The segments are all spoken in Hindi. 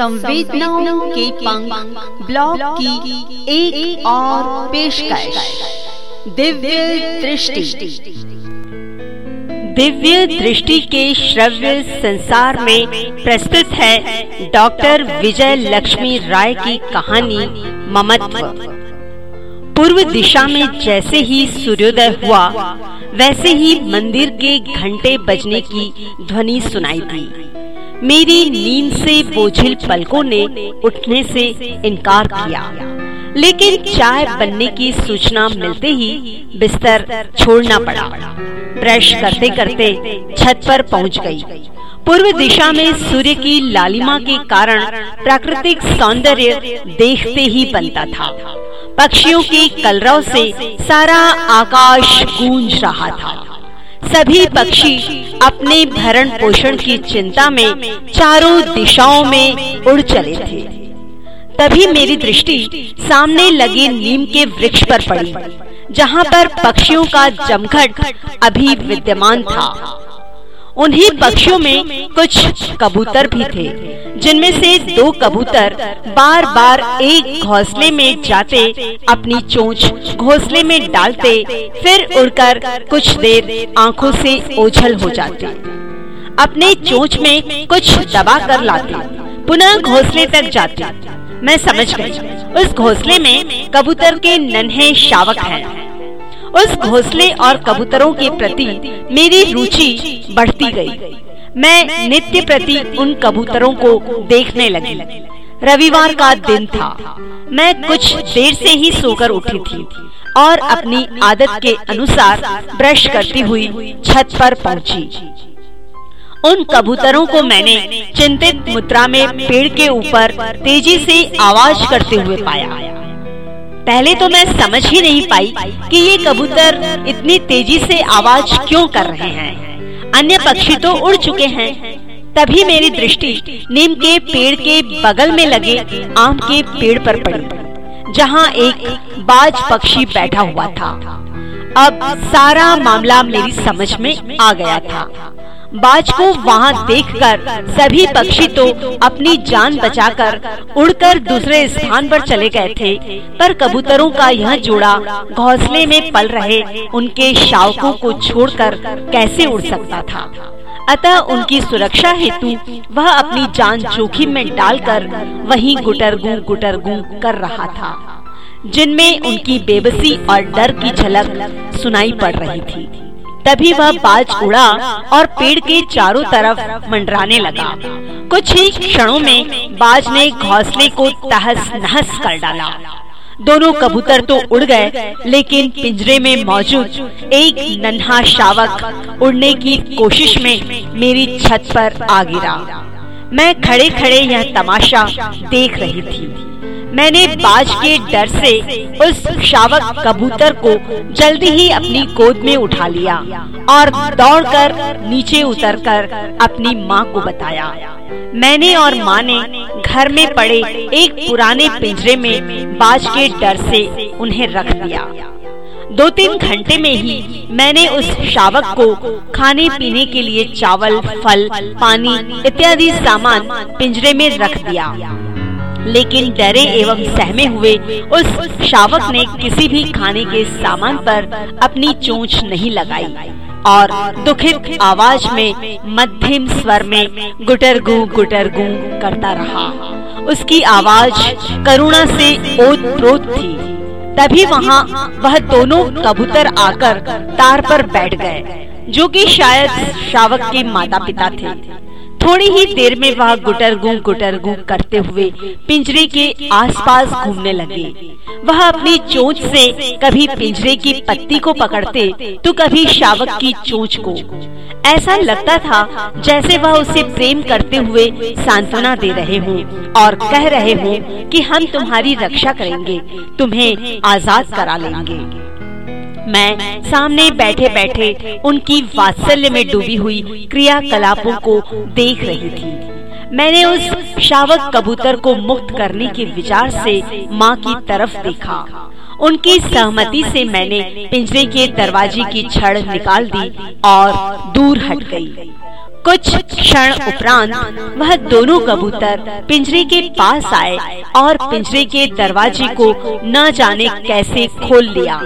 संवेदनाओं के पंख ब्लॉग की एक, और पेशकश। दिव्य दृष्टि। दिव्य दृष्टि के श्रव्य संसार में प्रस्तुत है डॉक्टर विजय लक्ष्मी राय की कहानी ममत्व। पूर्व दिशा में जैसे ही सूर्योदय हुआ वैसे ही मंदिर के घंटे बजने की ध्वनि सुनाई दी। मेरी नींद से बोझिल पलकों ने उठने से इनकार किया। लेकिन चाय बनने की सूचना मिलते ही बिस्तर छोड़ना पड़ा। ब्रश करते करते छत पर पहुँच गई। पूर्व दिशा में सूर्य की लालिमा के कारण प्राकृतिक सौंदर्य देखते ही बनता था। पक्षियों के कलरव से सारा आकाश गूंज रहा था। सभी पक्षी अपने भरण पोषण की चिंता में चारों दिशाओं में उड़ चले थे। तभी मेरी दृष्टि सामने लगे नीम के वृक्ष पर पड़ी, जहाँ पर पक्षियों का जमघट अभी विद्यमान था। उन्हीं पक्षियों में कुछ कबूतर भी थे, जिनमें से दो कबूतर बार बार एक घोंसले में जाते, अपनी चोंच घोंसले में डालते, फिर उड़कर कुछ देर आँखों से ओझल हो जाते अपने चोंच में कुछ दबा कर लाते, पुनः घोंसले तक जाते मैं समझ गई, उस घोंसले में कबूतर के नन्हे शावक हैं। उस घोंसले और कबूतरों के प्रति मेरी रुचि बढ़ती गई। मैं नित्य प्रति उन कबूतरों को देखने लगी रविवार का दिन था मैं कुछ देर से ही सोकर उठी थी और अपनी आदत के अनुसार ब्रश करती हुई छत पर पहुँची। उन कबूतरों को मैंने चिंतित मुद्रा में पेड़ के ऊपर तेज़ी से आवाज़ करते हुए पाया पहले तो मैं समझ ही नहीं पाई कि ये कबूतर इतनी तेज़ी से आवाज़ क्यों कर रहे हैं। अन्य पक्षी तो उड़ चुके हैं। तभी मेरी दृष्टि नीम के पेड़ के बगल में लगे, आम के पेड़ पर पड़ी, जहाँ एक बाज पक्षी बैठा हुआ था। अब सारा मामला मेरी समझ में आ गया था। बाज को वहाँ देखकर सभी पक्षी तो अपनी जान बचाकर उड़कर दूसरे स्थान पर चले गए थे। पर कबूतरों का यह जोड़ा घोंसले में पल रहे उनके शावकों को छोड़कर कैसे उड़ सकता था? अतः उनकी सुरक्षा हेतु वह अपनी जान जोखिम में डालकर वहीं गुटरगू गुटरगू कर रहा था, जिनमें उनकी बेबसी और डर की झलक सुनाई पड़ रही थी। तभी वह बाज उड़ा और पेड़ के चारों तरफ़ मंडराने लगा। कुछ ही क्षणों में बाज ने घोंसले को तहस नहस कर डाला। दोनों कबूतर तो उड़ गए लेकिन पिंजरे में मौजूद एक नन्हा शावक उड़ने की कोशिश में मेरी छत पर आ गिरा। मैं खड़े खड़े यह तमाशा देख रही थी। मैंने बाज के डर से उस शावक कबूतर को जल्दी ही अपनी गोद में उठा लिया और दौड़कर नीचे उतरकर अपनी माँ को बताया। मैंने और माँ ने घर में पड़े एक पुराने पिंजरे में बाज के डर से उन्हें रख दिया। दो तीन घंटे में ही मैंने उस शावक को खाने पीने के लिए चावल फल पानी इत्यादि सामान पिंजरे में रख दिया। लेकिन डरे एवं सहमे हुए उस शावक ने किसी भी खाने के सामान पर अपनी चोंच नहीं लगाई और दुखित आवाज़ में मध्यम स्वर में गुटरगु गुटरगु करता रहा। उसकी आवाज़ करुणा से ओत प्रोत थी। तभी वहाँ वह दोनों कबूतर आकर तार पर बैठ गए, जो कि शायद शावक के माता पिता थे। थोड़ी ही देर में वह गुटरगू गुटरगू करते हुए पिंजरे के आसपास घूमने लगे। वह अपनी चोंच से कभी पिंजरे की पत्ती को पकड़ते तो कभी शावक की चोंच को। ऐसा लगता था जैसे वह उसे प्रेम करते हुए सांत्वना दे रहे हों और कह रहे हों कि हम तुम्हारी रक्षा करेंगे, तुम्हें आज़ाद करा लेंगे। मैं सामने बैठे बैठे उनकी वात्सल्य में डूबी हुई क्रियाकलापों को देख रही थी। मैंने उस शावक कबूतर को मुक्त करने के विचार से माँ की तरफ़ देखा। उनकी सहमति से मैंने पिंजरे के दरवाजे की छड़ निकाल दी और दूर हट गई। कुछ क्षण उपरांत वह दोनों कबूतर पिंजरे के पास आए और पिंजरे के दरवाजे को न जाने कैसे खोल लिया।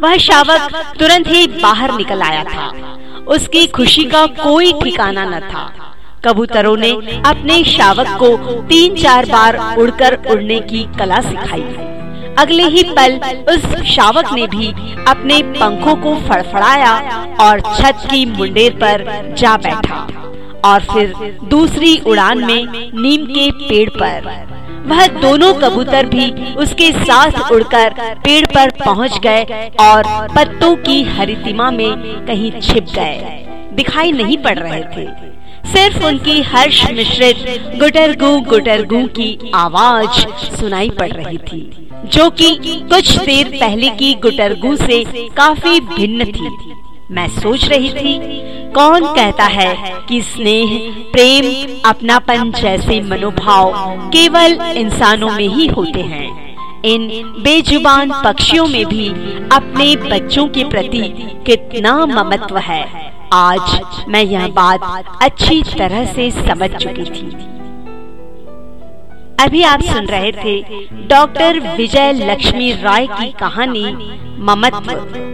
वह शावक तुरंत ही बाहर निकल आया था। उसकी खुशी का कोई ठिकाना न था। कबूतरों ने अपने शावक को तीन चार बार उड़कर उड़ने की कला सिखाई। अगले ही पल उस शावक ने भी अपने पंखों को फड़फड़ाया और छत की मुंडेर पर जा बैठा। और फिर दूसरी उड़ान में नीम के पेड़ पर। वह दोनों कबूतर भी उसके साथ उड़कर पेड़ पर पहुँच गए और पत्तों की हरितिमा में कहीं छिप गए। दिखाई नहीं पड़ रहे थे। सिर्फ़ उनकी हर्ष मिश्रित गुटरगु गुटरगु की आवाज़ सुनाई पड़ रही थी, जो कि कुछ देर पहले की गुटरगु से काफ़ी भिन्न थी। मैं सोच रही थी कौन कहता है कि स्नेह, प्रेम, अपनापन जैसे मनोभाव केवल इंसानों में ही होते हैं। इन बेजुबान पक्षियों में भी अपने बच्चों के प्रति कितना ममत्व है। आज मैं यह बात अच्छी तरह से समझ चुकी थी। अभी आप सुन रहे थे डॉक्टर विजय लक्ष्मी राय की कहानी ममत्व।